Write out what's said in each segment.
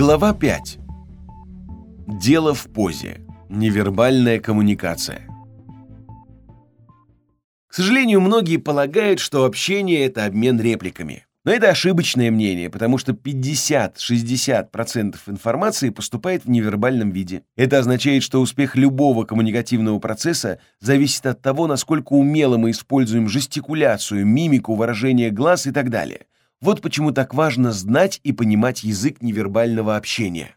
Глава 5. Дело в позе. Невербальная коммуникация. К сожалению, многие полагают, что общение — это обмен репликами. Но это ошибочное мнение, потому что 50-60% информации поступает в невербальном виде. Это означает, что успех любого коммуникативного процесса зависит от того, насколько умело мы используем жестикуляцию, мимику, выражение глаз и так далее. Вот почему так важно знать и понимать язык невербального общения.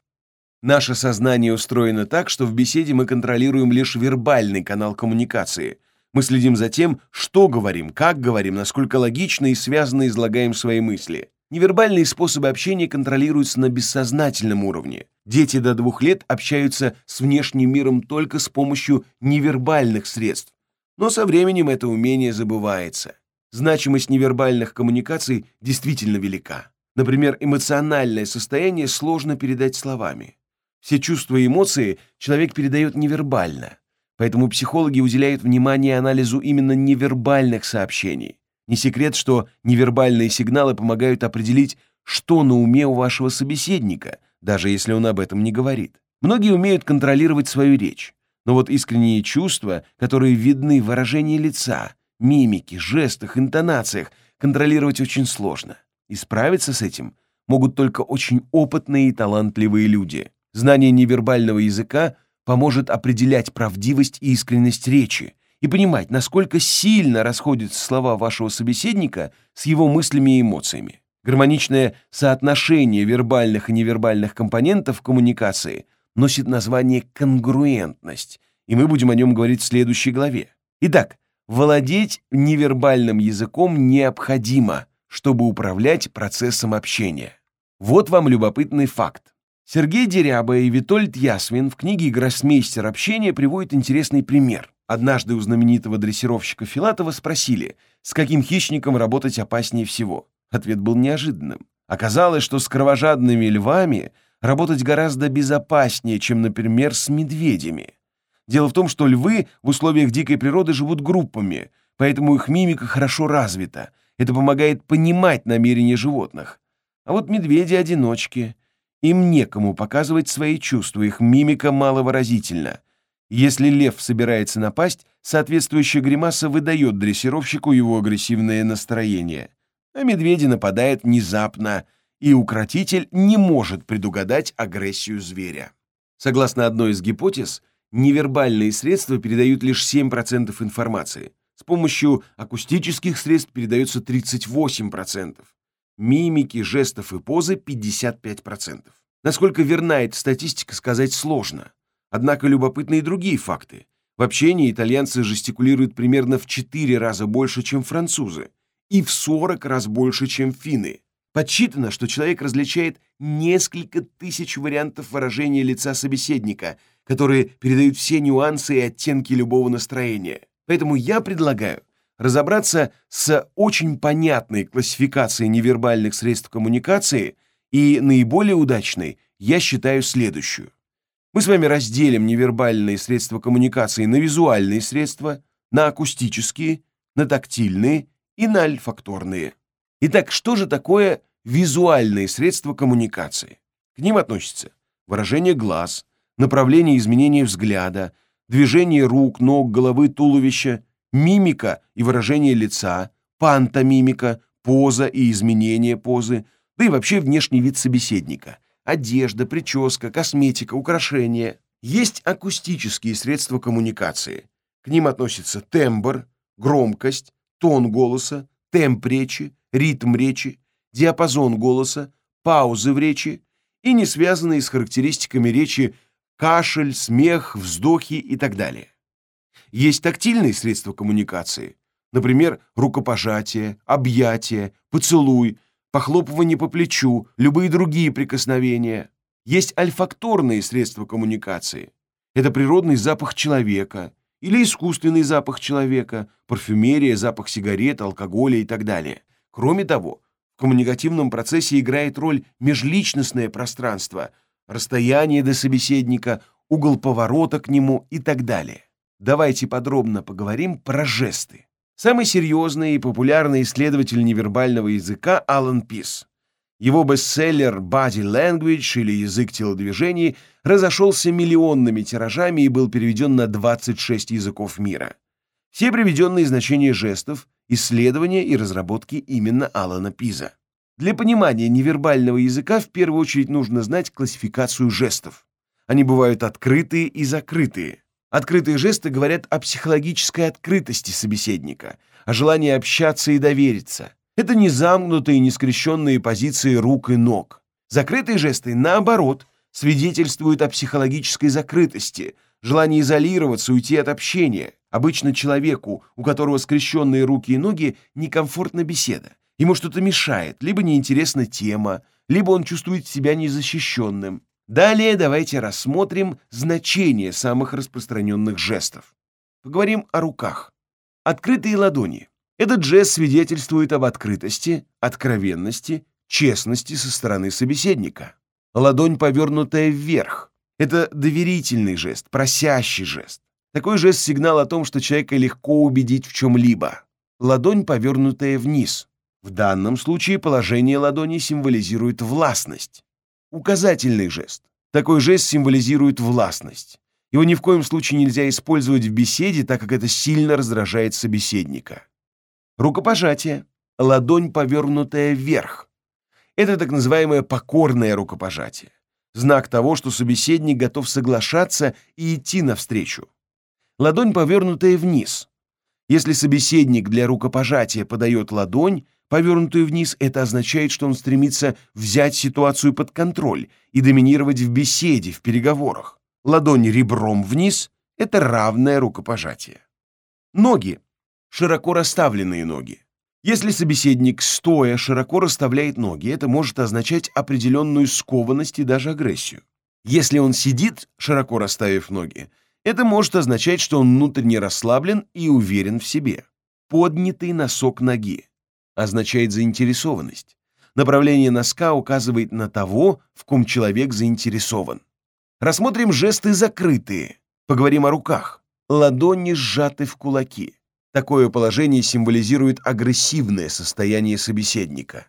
Наше сознание устроено так, что в беседе мы контролируем лишь вербальный канал коммуникации — мы следим за тем, что говорим, как говорим, насколько логично и связанно излагаем свои мысли. Невербальные способы общения контролируются на бессознательном уровне. Дети до двух лет общаются с внешним миром только с помощью невербальных средств. Но со временем это умение забывается. Значимость невербальных коммуникаций действительно велика. Например, эмоциональное состояние сложно передать словами. Все чувства и эмоции человек передает невербально. Поэтому психологи уделяют внимание анализу именно невербальных сообщений. Не секрет, что невербальные сигналы помогают определить, что на уме у вашего собеседника, даже если он об этом не говорит. Многие умеют контролировать свою речь, но вот искренние чувства, которые видны в выражении лица, мимике, жестах, интонациях, контролировать очень сложно. И справиться с этим могут только очень опытные и талантливые люди. Знание невербального языка поможет определять правдивость и искренность речи и понимать, насколько сильно расходятся слова вашего собеседника с его мыслями и эмоциями. Гармоничное соотношение вербальных и невербальных компонентов коммуникации носит название конгруентность, и мы будем о нем говорить в следующей главе. Итак, владеть невербальным языком необходимо, чтобы управлять процессом общения. Вот вам любопытный факт. Сергей Деряба и Витольд Ясвин в книге «Гроссмейстер общения» приводят интересный пример. Однажды у знаменитого дрессировщика Филатова спросили, с каким хищником работать опаснее всего. Ответ был неожиданным. Оказалось, что с кровожадными львами работать гораздо безопаснее, чем, например, с медведями. Дело в том, что львы в условиях дикой природы живут группами, поэтому их мимика хорошо развита. Это помогает понимать намерения животных. А вот медведи-одиночки — им некому показывать свои чувства, их мимика маловыразительна. Если лев собирается напасть, соответствующая гримаса выдает дрессировщику его агрессивное настроение. А медведи нападают внезапно, и укротитель не может предугадать агрессию зверя. Согласно одной из гипотез, невербальные средства передают лишь 7% информации. С помощью акустических средств передается 38% мимики, жестов и позы 55%. Насколько верна эта статистика, сказать сложно. Однако любопытны и другие факты. В общении итальянцы жестикулируют примерно в 4 раза больше, чем французы, и в 40 раз больше, чем финны. Подсчитано, что человек различает несколько тысяч вариантов выражения лица собеседника, которые передают все нюансы и оттенки любого настроения. Поэтому я предлагаю разобраться с очень понятной классификацией невербальных средств коммуникации и наиболее удачной я считаю следующую. Мы с вами разделим невербальные средства коммуникации на визуальные средства, на акустические, на тактильные и на альфакторные. Итак, что же такое визуальные средства коммуникации? К ним относятся выражение глаз, направление изменения взгляда, движение рук, ног, головы, туловища, мимика и выражение лица, пантомимика, поза и изменение позы, да и вообще внешний вид собеседника, одежда, прическа, косметика, украшения. Есть акустические средства коммуникации. К ним относятся тембр, громкость, тон голоса, темп речи, ритм речи, диапазон голоса, паузы в речи и не связанные с характеристиками речи кашель, смех, вздохи и так далее. Есть тактильные средства коммуникации, например, рукопожатие, объятие, поцелуй, похлопывание по плечу, любые другие прикосновения. Есть альфакторные средства коммуникации. Это природный запах человека или искусственный запах человека, парфюмерия, запах сигарет, алкоголя и так далее. Кроме того, в коммуникативном процессе играет роль межличностное пространство, расстояние до собеседника, угол поворота к нему и так далее давайте подробно поговорим про жесты. Самый серьезный и популярный исследователь невербального языка Алан Пис. Его бестселлер «Body Language» или «Язык телодвижений» разошелся миллионными тиражами и был переведен на 26 языков мира. Все приведенные значения жестов, исследования и разработки именно Алана Пиза. Для понимания невербального языка в первую очередь нужно знать классификацию жестов. Они бывают открытые и закрытые. Открытые жесты говорят о психологической открытости собеседника, о желании общаться и довериться. Это не замкнутые, не скрещенные позиции рук и ног. Закрытые жесты, наоборот, свидетельствуют о психологической закрытости, желании изолироваться, уйти от общения. Обычно человеку, у которого скрещенные руки и ноги, некомфортна беседа. Ему что-то мешает, либо неинтересна тема, либо он чувствует себя незащищенным. Далее давайте рассмотрим значение самых распространенных жестов. Поговорим о руках. Открытые ладони. Этот жест свидетельствует об открытости, откровенности, честности со стороны собеседника. Ладонь, повернутая вверх. Это доверительный жест, просящий жест. Такой жест – сигнал о том, что человека легко убедить в чем-либо. Ладонь, повернутая вниз. В данном случае положение ладони символизирует властность. Указательный жест. Такой жест символизирует властность. Его ни в коем случае нельзя использовать в беседе, так как это сильно раздражает собеседника. Рукопожатие. Ладонь, повернутая вверх. Это так называемое покорное рукопожатие. Знак того, что собеседник готов соглашаться и идти навстречу. Ладонь, повернутая вниз. Если собеседник для рукопожатия подает ладонь, повернутую вниз, это означает, что он стремится взять ситуацию под контроль и доминировать в беседе, в переговорах. Ладонь ребром вниз — это равное рукопожатие. Ноги широко расставленные ноги. Если собеседник стоя широко расставляет ноги, это может означать определенную скованность и даже агрессию. Если он сидит, широко расставив ноги, это может означать, что он внутренне расслаблен и уверен в себе. Поднятый носок ноги означает заинтересованность. Направление носка указывает на того, в ком человек заинтересован. Рассмотрим жесты закрытые. Поговорим о руках. Ладони сжаты в кулаки. Такое положение символизирует агрессивное состояние собеседника.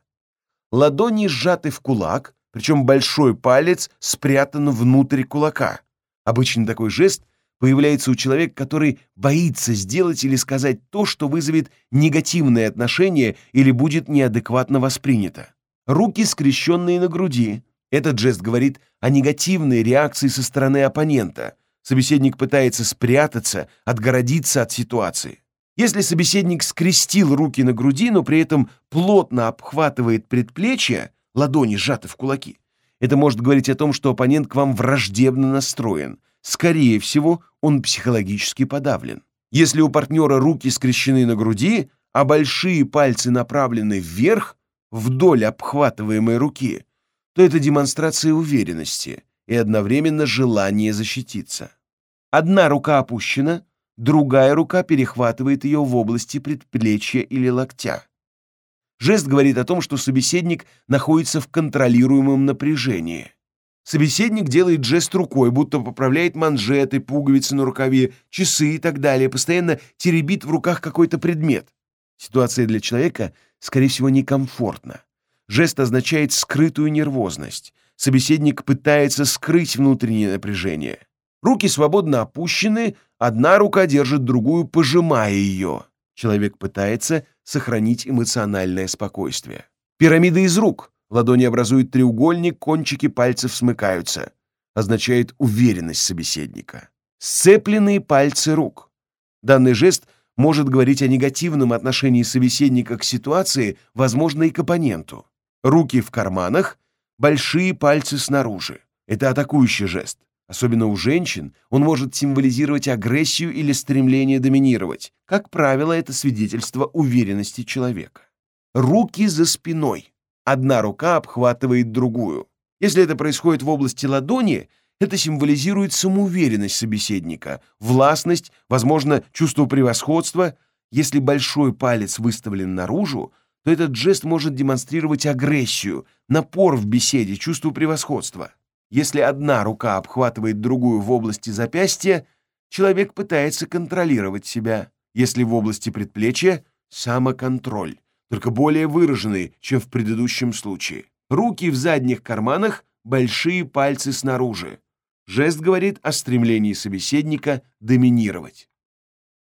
Ладони сжаты в кулак, причем большой палец спрятан внутрь кулака. Обычно такой жест появляется у человека, который боится сделать или сказать то, что вызовет негативное отношение или будет неадекватно воспринято. Руки скрещенные на груди. Этот жест говорит о негативной реакции со стороны оппонента. Собеседник пытается спрятаться, отгородиться от ситуации. Если собеседник скрестил руки на груди, но при этом плотно обхватывает предплечья, ладони сжаты в кулаки, это может говорить о том, что оппонент к вам враждебно настроен. Скорее всего, он психологически подавлен. Если у партнера руки скрещены на груди, а большие пальцы направлены вверх, вдоль обхватываемой руки, то это демонстрация уверенности и одновременно желание защититься. Одна рука опущена, другая рука перехватывает ее в области предплечья или локтя. Жест говорит о том, что собеседник находится в контролируемом напряжении. Собеседник делает жест рукой, будто поправляет манжеты, пуговицы на рукаве, часы и так далее, постоянно теребит в руках какой-то предмет. Ситуация для человека, скорее всего, некомфортна. Жест означает скрытую нервозность. Собеседник пытается скрыть внутреннее напряжение. Руки свободно опущены, одна рука держит другую, пожимая ее. Человек пытается сохранить эмоциональное спокойствие. Пирамида из рук. Ладони образуют треугольник, кончики пальцев смыкаются. Означает уверенность собеседника. Сцепленные пальцы рук. Данный жест может говорить о негативном отношении собеседника к ситуации, возможно, и к оппоненту. Руки в карманах, большие пальцы снаружи. Это атакующий жест. Особенно у женщин он может символизировать агрессию или стремление доминировать. Как правило, это свидетельство уверенности человека. Руки за спиной. Одна рука обхватывает другую. Если это происходит в области ладони, это символизирует самоуверенность собеседника, властность, возможно, чувство превосходства. Если большой палец выставлен наружу, то этот жест может демонстрировать агрессию, напор в беседе, чувство превосходства. Если одна рука обхватывает другую в области запястья, человек пытается контролировать себя. Если в области предплечья — самоконтроль, только более выраженный, чем в предыдущем случае. Руки в задних карманах, большие пальцы снаружи. Жест говорит о стремлении собеседника доминировать.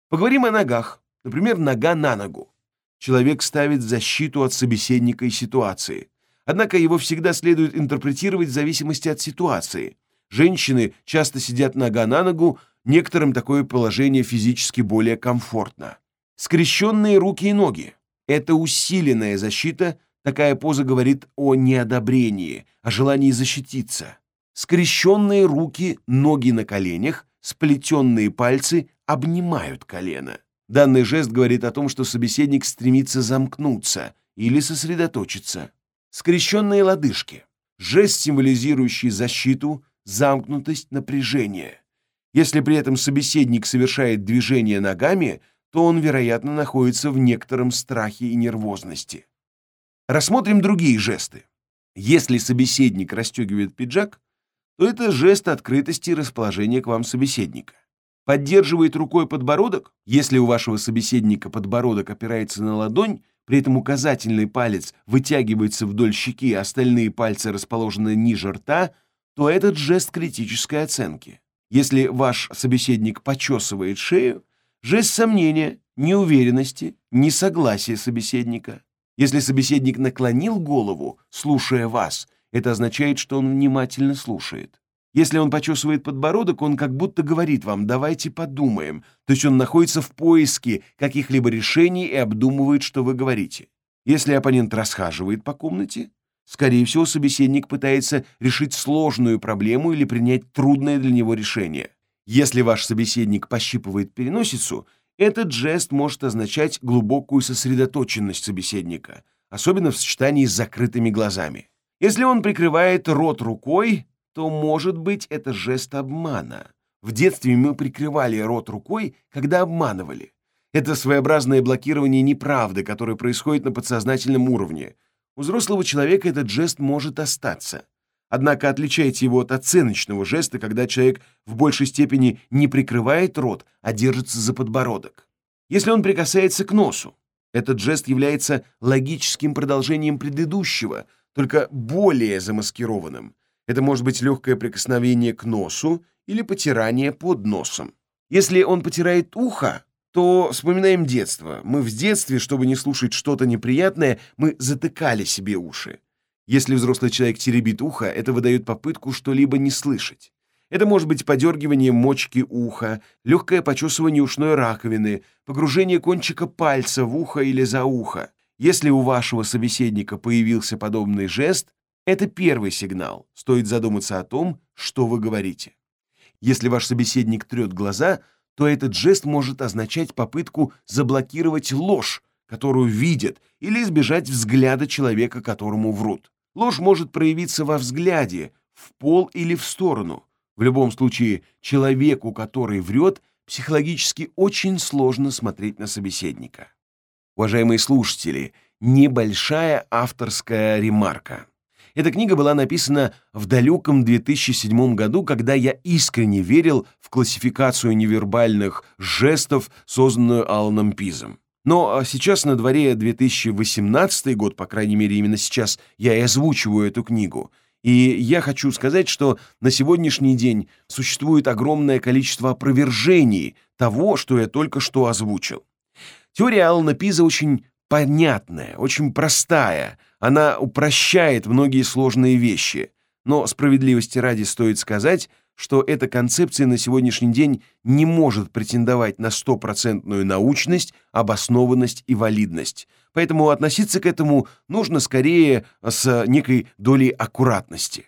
Поговорим о ногах. Например, нога на ногу. Человек ставит защиту от собеседника и ситуации. Однако его всегда следует интерпретировать в зависимости от ситуации. Женщины часто сидят нога на ногу, некоторым такое положение физически более комфортно. Скрещенные руки и ноги – это усиленная защита, такая поза говорит о неодобрении, о желании защититься. Скрещенные руки, ноги на коленях, сплетенные пальцы обнимают колено. Данный жест говорит о том, что собеседник стремится замкнуться или сосредоточиться. Скрещенные лодыжки. Жест, символизирующий защиту, замкнутость, напряжение. Если при этом собеседник совершает движение ногами, то он, вероятно, находится в некотором страхе и нервозности. Рассмотрим другие жесты. Если собеседник расстегивает пиджак, то это жест открытости и расположения к вам собеседника поддерживает рукой подбородок, если у вашего собеседника подбородок опирается на ладонь, при этом указательный палец вытягивается вдоль щеки, а остальные пальцы расположены ниже рта, то этот жест критической оценки. Если ваш собеседник почесывает шею, жест сомнения, неуверенности, несогласия собеседника. Если собеседник наклонил голову, слушая вас, это означает, что он внимательно слушает. Если он почесывает подбородок, он как будто говорит вам «давайте подумаем», то есть он находится в поиске каких-либо решений и обдумывает, что вы говорите. Если оппонент расхаживает по комнате, скорее всего, собеседник пытается решить сложную проблему или принять трудное для него решение. Если ваш собеседник пощипывает переносицу, этот жест может означать глубокую сосредоточенность собеседника, особенно в сочетании с закрытыми глазами. Если он прикрывает рот рукой, то, может быть, это жест обмана. В детстве мы прикрывали рот рукой, когда обманывали. Это своеобразное блокирование неправды, которое происходит на подсознательном уровне. У взрослого человека этот жест может остаться. Однако отличайте его от оценочного жеста, когда человек в большей степени не прикрывает рот, а держится за подбородок. Если он прикасается к носу, этот жест является логическим продолжением предыдущего, только более замаскированным. Это может быть легкое прикосновение к носу или потирание под носом. Если он потирает ухо, то вспоминаем детство. Мы в детстве, чтобы не слушать что-то неприятное, мы затыкали себе уши. Если взрослый человек теребит ухо, это выдает попытку что-либо не слышать. Это может быть подергивание мочки уха, легкое почесывание ушной раковины, погружение кончика пальца в ухо или за ухо. Если у вашего собеседника появился подобный жест, это первый сигнал. Стоит задуматься о том, что вы говорите. Если ваш собеседник трет глаза, то этот жест может означать попытку заблокировать ложь, которую видят, или избежать взгляда человека, которому врут. Ложь может проявиться во взгляде, в пол или в сторону. В любом случае, человеку, который врет, психологически очень сложно смотреть на собеседника. Уважаемые слушатели, небольшая авторская ремарка. Эта книга была написана в далеком 2007 году, когда я искренне верил в классификацию невербальных жестов, созданную Аланом Пизом. Но а, сейчас на дворе 2018 год, по крайней мере, именно сейчас я и озвучиваю эту книгу. И я хочу сказать, что на сегодняшний день существует огромное количество опровержений того, что я только что озвучил. Теория Алана Пиза очень понятная, очень простая — она упрощает многие сложные вещи, но справедливости ради стоит сказать, что эта концепция на сегодняшний день не может претендовать на стопроцентную научность, обоснованность и валидность. Поэтому относиться к этому нужно скорее с некой долей аккуратности.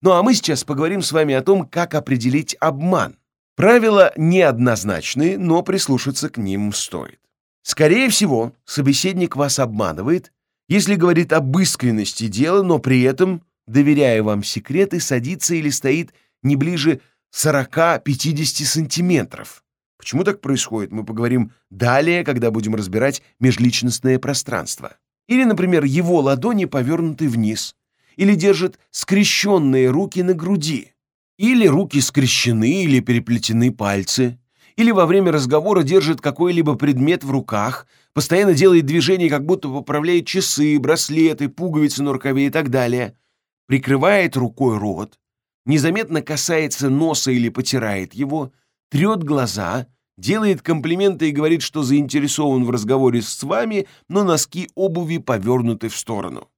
Ну а мы сейчас поговорим с вами о том, как определить обман. Правила неоднозначные, но прислушаться к ним стоит. Скорее всего, собеседник вас обманывает, если говорит об искренности дела, но при этом, доверяя вам секреты, садится или стоит не ближе 40-50 сантиметров. Почему так происходит, мы поговорим далее, когда будем разбирать межличностное пространство. Или, например, его ладони повернуты вниз, или держит скрещенные руки на груди, или руки скрещены или переплетены пальцы, или во время разговора держит какой-либо предмет в руках, Постоянно делает движения, как будто поправляет часы, браслеты, пуговицы на рукаве и так далее. Прикрывает рукой рот, незаметно касается носа или потирает его, трет глаза, делает комплименты и говорит, что заинтересован в разговоре с вами, но носки обуви повернуты в сторону.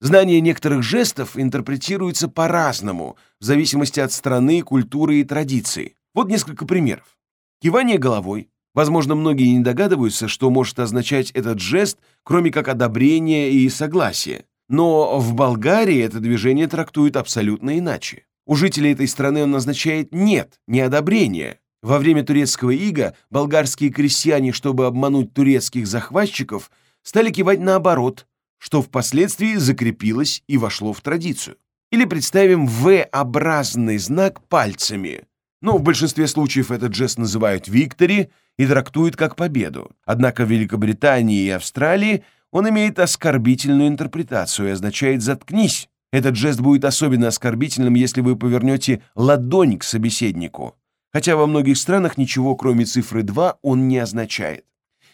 Знание некоторых жестов интерпретируется по-разному, в зависимости от страны, культуры и традиции. Вот несколько примеров. Кивание головой. Возможно, многие не догадываются, что может означать этот жест, кроме как одобрение и согласие. Но в Болгарии это движение трактуют абсолютно иначе. У жителей этой страны он означает «нет», не одобрение. Во время турецкого ига болгарские крестьяне, чтобы обмануть турецких захватчиков, стали кивать наоборот, что впоследствии закрепилось и вошло в традицию. Или представим V-образный знак пальцами. Ну, в большинстве случаев этот жест называют «виктори» и трактуют как победу. Однако в Великобритании и Австралии он имеет оскорбительную интерпретацию и означает «заткнись». Этот жест будет особенно оскорбительным, если вы повернете ладонь к собеседнику, хотя во многих странах ничего, кроме цифры 2, он не означает.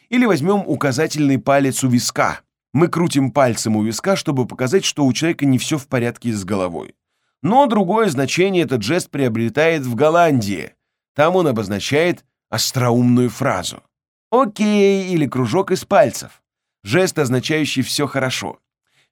Или возьмем указательный палец у виска. Мы крутим пальцем у виска, чтобы показать, что у человека не все в порядке с головой. Но другое значение этот жест приобретает в Голландии. Там он обозначает остроумную фразу. «Окей» или кружок из пальцев. Жест, означающий «все хорошо».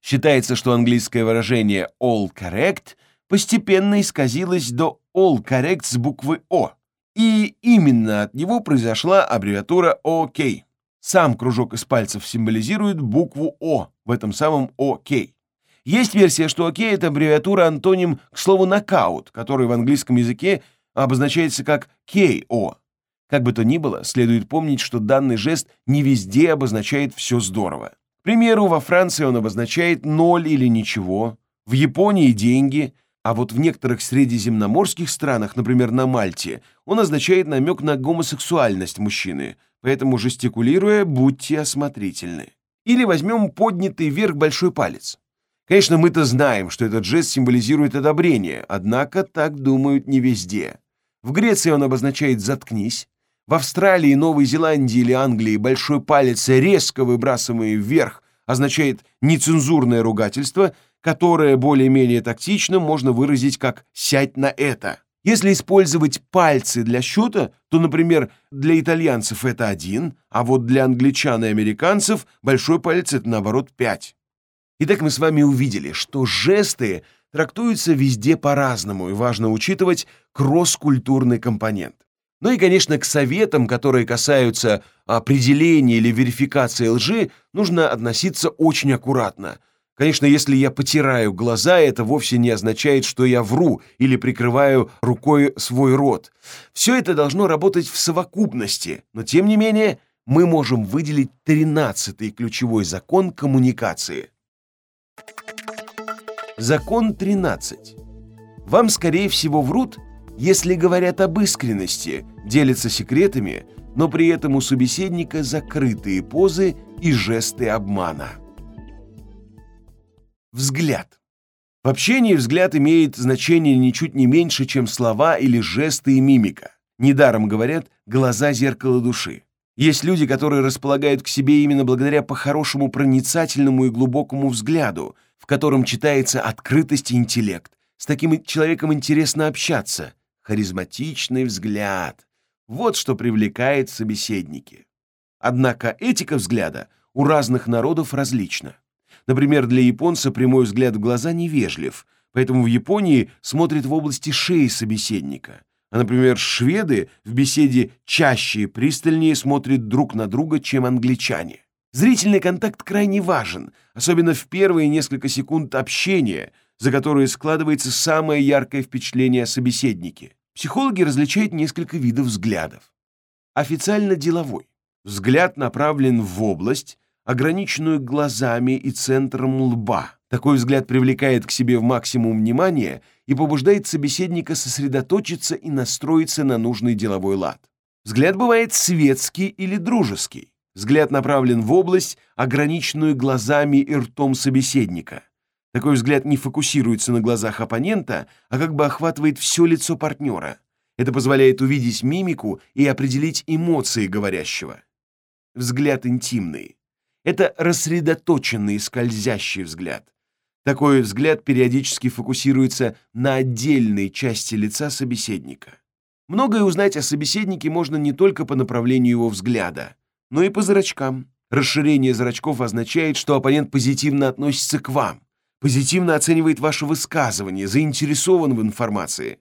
Считается, что английское выражение all correct постепенно исказилось до all correct с буквы О, и именно от него произошла аббревиатура OK. Сам кружок из пальцев символизирует букву О в этом самом OK. Есть версия, что OK — это аббревиатура антоним к слову «нокаут», который в английском языке обозначается как KO. Как бы то ни было, следует помнить, что данный жест не везде обозначает «все здорово» примеру, во Франции он обозначает ноль или ничего, в Японии – деньги, а вот в некоторых средиземноморских странах, например, на Мальте, он означает намек на гомосексуальность мужчины, поэтому, жестикулируя, будьте осмотрительны. Или возьмем поднятый вверх большой палец. Конечно, мы-то знаем, что этот жест символизирует одобрение, однако так думают не везде. В Греции он обозначает «заткнись», в Австралии, Новой Зеландии или Англии большой палец, резко выбрасываемый вверх, означает нецензурное ругательство, которое более-менее тактично можно выразить как «сядь на это». Если использовать пальцы для счета, то, например, для итальянцев это один, а вот для англичан и американцев большой палец это, наоборот, пять. Итак, мы с вами увидели, что жесты трактуются везде по-разному, и важно учитывать кросс-культурный компонент. Ну и, конечно, к советам, которые касаются определения или верификации лжи, нужно относиться очень аккуратно. Конечно, если я потираю глаза, это вовсе не означает, что я вру или прикрываю рукой свой рот. Все это должно работать в совокупности, но тем не менее мы можем выделить тринадцатый ключевой закон коммуникации. Закон 13. Вам, скорее всего, врут, если говорят об искренности, делятся секретами, но при этом у собеседника закрытые позы и жесты обмана. Взгляд. В общении взгляд имеет значение ничуть не меньше, чем слова или жесты и мимика. Недаром говорят «глаза – зеркало души». Есть люди, которые располагают к себе именно благодаря по-хорошему проницательному и глубокому взгляду, в котором читается открытость и интеллект. С таким человеком интересно общаться, харизматичный взгляд. Вот что привлекает собеседники. Однако этика взгляда у разных народов различна. Например, для японца прямой взгляд в глаза невежлив, поэтому в Японии смотрят в области шеи собеседника. Например, шведы в беседе чаще и пристальнее смотрят друг на друга, чем англичане. Зрительный контакт крайне важен, особенно в первые несколько секунд общения, за которые складывается самое яркое впечатление о собеседнике. Психологи различают несколько видов взглядов. Официально деловой. Взгляд направлен в область, ограниченную глазами и центром лба. Такой взгляд привлекает к себе в максимум внимания и побуждает собеседника сосредоточиться и настроиться на нужный деловой лад. Взгляд бывает светский или дружеский. Взгляд направлен в область, ограниченную глазами и ртом собеседника. Такой взгляд не фокусируется на глазах оппонента, а как бы охватывает все лицо партнера. Это позволяет увидеть мимику и определить эмоции говорящего. Взгляд интимный. Это рассредоточенный скользящий взгляд. Такой взгляд периодически фокусируется на отдельной части лица собеседника. Многое узнать о собеседнике можно не только по направлению его взгляда, но и по зрачкам. Расширение зрачков означает, что оппонент позитивно относится к вам, позитивно оценивает ваше высказывание, заинтересован в информации.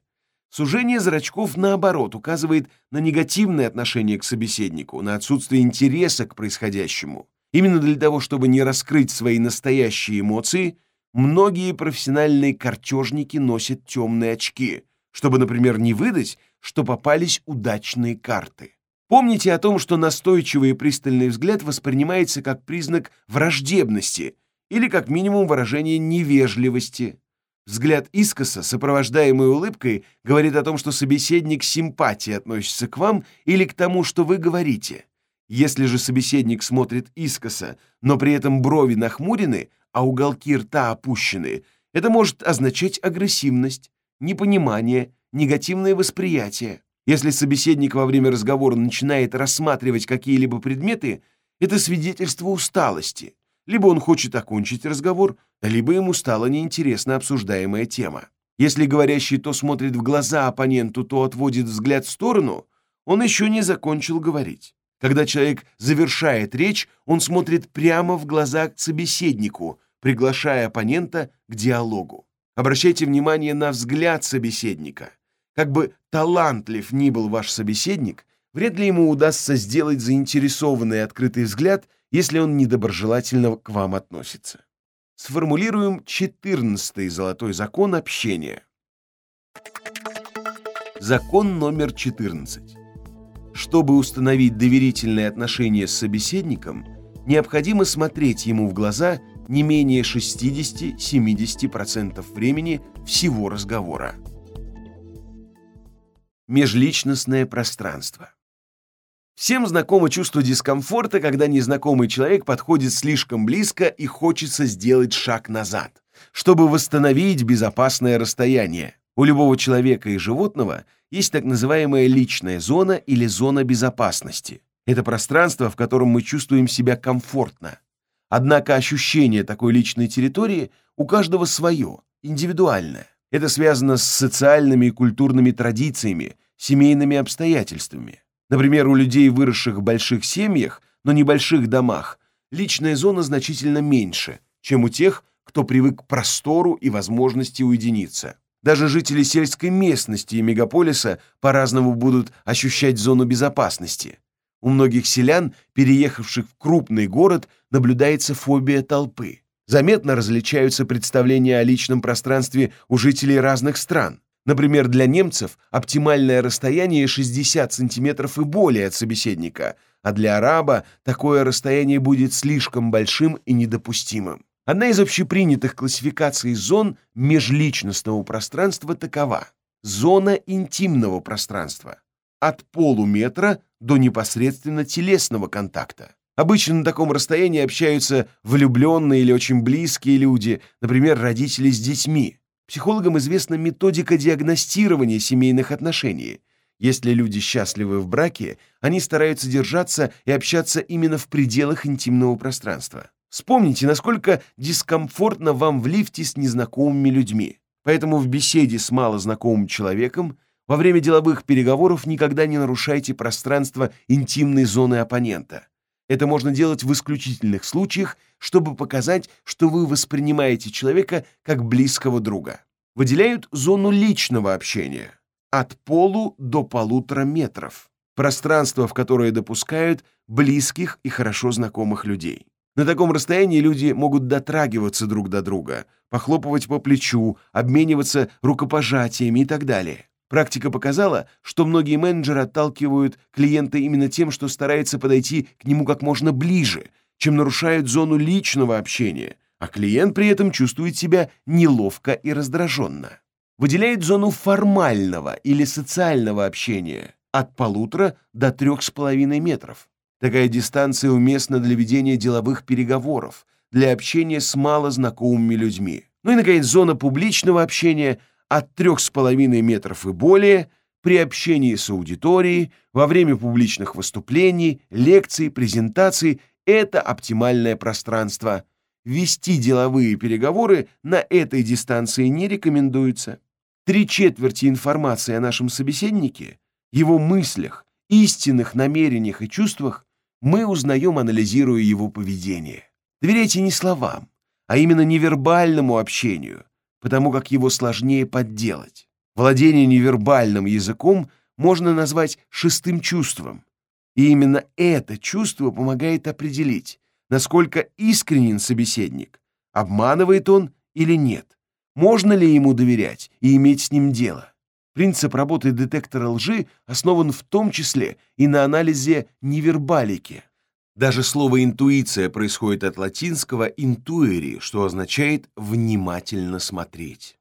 Сужение зрачков, наоборот, указывает на негативное отношение к собеседнику, на отсутствие интереса к происходящему. Именно для того, чтобы не раскрыть свои настоящие эмоции, многие профессиональные картежники носят темные очки, чтобы, например, не выдать, что попались удачные карты. Помните о том, что настойчивый и пристальный взгляд воспринимается как признак враждебности или как минимум выражение невежливости. Взгляд искоса, сопровождаемый улыбкой, говорит о том, что собеседник с симпатией относится к вам или к тому, что вы говорите. Если же собеседник смотрит искоса, но при этом брови нахмурены, а уголки рта опущены, это может означать агрессивность, непонимание, негативное восприятие. Если собеседник во время разговора начинает рассматривать какие-либо предметы, это свидетельство усталости. Либо он хочет окончить разговор, либо ему стала неинтересна обсуждаемая тема. Если говорящий то смотрит в глаза оппоненту, то отводит взгляд в сторону, он еще не закончил говорить. Когда человек завершает речь, он смотрит прямо в глаза к собеседнику, приглашая оппонента к диалогу. Обращайте внимание на взгляд собеседника. Как бы талантлив ни был ваш собеседник, вряд ли ему удастся сделать заинтересованный открытый взгляд, если он недоброжелательно к вам относится. Сформулируем 14-й золотой закон общения. Закон номер 14. Чтобы установить доверительные отношения с собеседником, необходимо смотреть ему в глаза не менее 60-70% времени всего разговора. Межличностное пространство. Всем знакомо чувство дискомфорта, когда незнакомый человек подходит слишком близко и хочется сделать шаг назад, чтобы восстановить безопасное расстояние. У любого человека и животного есть так называемая личная зона или зона безопасности. Это пространство, в котором мы чувствуем себя комфортно. Однако ощущение такой личной территории у каждого свое, индивидуальное. Это связано с социальными и культурными традициями, семейными обстоятельствами. Например, у людей, выросших в больших семьях, но небольших домах, личная зона значительно меньше, чем у тех, кто привык к простору и возможности уединиться. Даже жители сельской местности и мегаполиса по-разному будут ощущать зону безопасности. У многих селян, переехавших в крупный город, наблюдается фобия толпы. Заметно различаются представления о личном пространстве у жителей разных стран. Например, для немцев оптимальное расстояние 60 сантиметров и более от собеседника, а для араба такое расстояние будет слишком большим и недопустимым. Одна из общепринятых классификаций зон межличностного пространства такова. Зона интимного пространства. От полуметра до непосредственно телесного контакта. Обычно на таком расстоянии общаются влюбленные или очень близкие люди, например, родители с детьми. Психологам известна методика диагностирования семейных отношений. Если люди счастливы в браке, они стараются держаться и общаться именно в пределах интимного пространства. Вспомните, насколько дискомфортно вам в лифте с незнакомыми людьми. Поэтому в беседе с малознакомым человеком во время деловых переговоров никогда не нарушайте пространство интимной зоны оппонента. Это можно делать в исключительных случаях, чтобы показать, что вы воспринимаете человека как близкого друга. Выделяют зону личного общения от полу до полутора метров. Пространство, в которое допускают близких и хорошо знакомых людей. На таком расстоянии люди могут дотрагиваться друг до друга, похлопывать по плечу, обмениваться рукопожатиями и так далее. Практика показала, что многие менеджеры отталкивают клиента именно тем, что стараются подойти к нему как можно ближе, чем нарушают зону личного общения, а клиент при этом чувствует себя неловко и раздраженно. Выделяет зону формального или социального общения от полутора до трех с половиной метров. Такая дистанция уместна для ведения деловых переговоров, для общения с малознакомыми людьми. Ну и, наконец, зона публичного общения от 3,5 метров и более при общении с аудиторией, во время публичных выступлений, лекций, презентаций Это оптимальное пространство. Вести деловые переговоры на этой дистанции не рекомендуется. Три четверти информации о нашем собеседнике, его мыслях, истинных намерениях и чувствах мы узнаем, анализируя его поведение. Доверяйте не словам, а именно невербальному общению, потому как его сложнее подделать. Владение невербальным языком можно назвать шестым чувством. И именно это чувство помогает определить, насколько искренен собеседник, обманывает он или нет, можно ли ему доверять и иметь с ним дело. Принцип работы детектора лжи основан в том числе и на анализе невербалики. Даже слово «интуиция» происходит от латинского «intuere», что означает «внимательно смотреть».